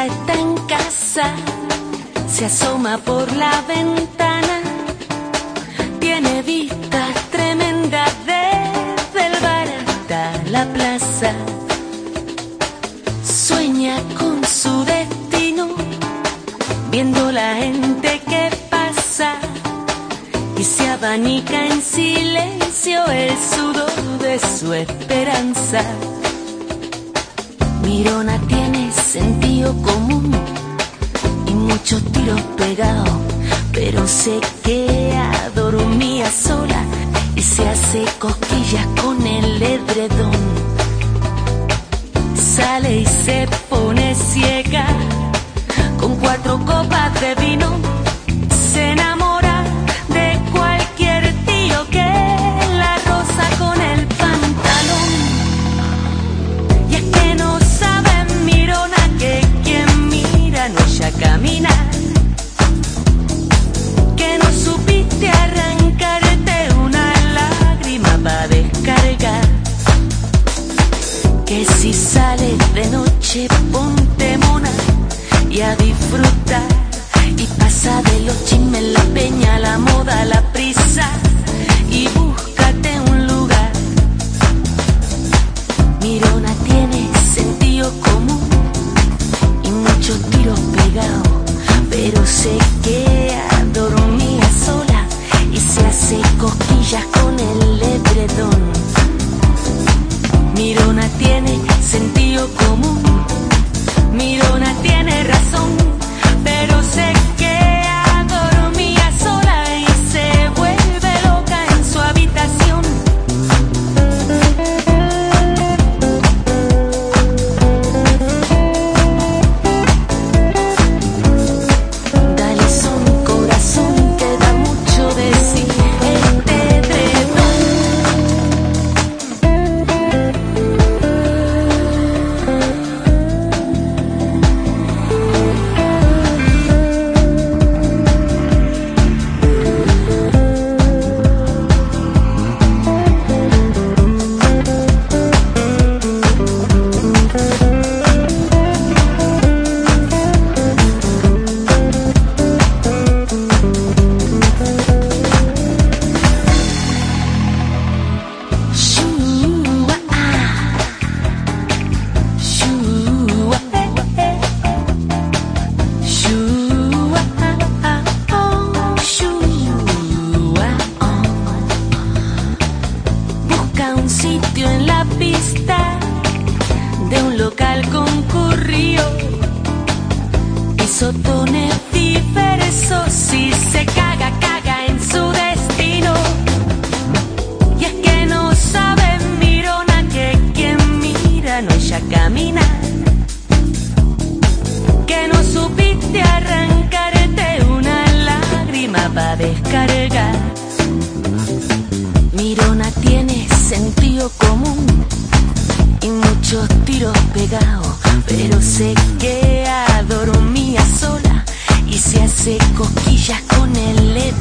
está en casa, se asoma por la ventana, tiene vistas tremendas desde el bar hasta la plaza. Sueña con su destino, viendo la gente que pasa y se abanica en silencio el sudor de su esperanza. Mirona tiene sentido común y muchos tiros pegados, pero se queda dormía sola y se hace cosquillas con el edredón. Sale y se pone ciega con cuatro copas de vino. Que no supiste arrancarte una lágrima para descargar. Que si sales de noche ponte mona y a disfrutar. Y pasa de los chismes, la peña, la moda, la prisa. Y pero se queda dormida sola y se hace cosquillas con el edredón. Mirona tiene sentido común, Mirona tiene razón, pero se queda Pisotones diversos si se caga, caga en su destino. Y es que no saben, Mirona, que quien mira no ya camina. Que no supiste arrancarte una lágrima para descargar. Mirona tiene sentido común y muchos tiros pegados, pero se queda hace cosquillas con el.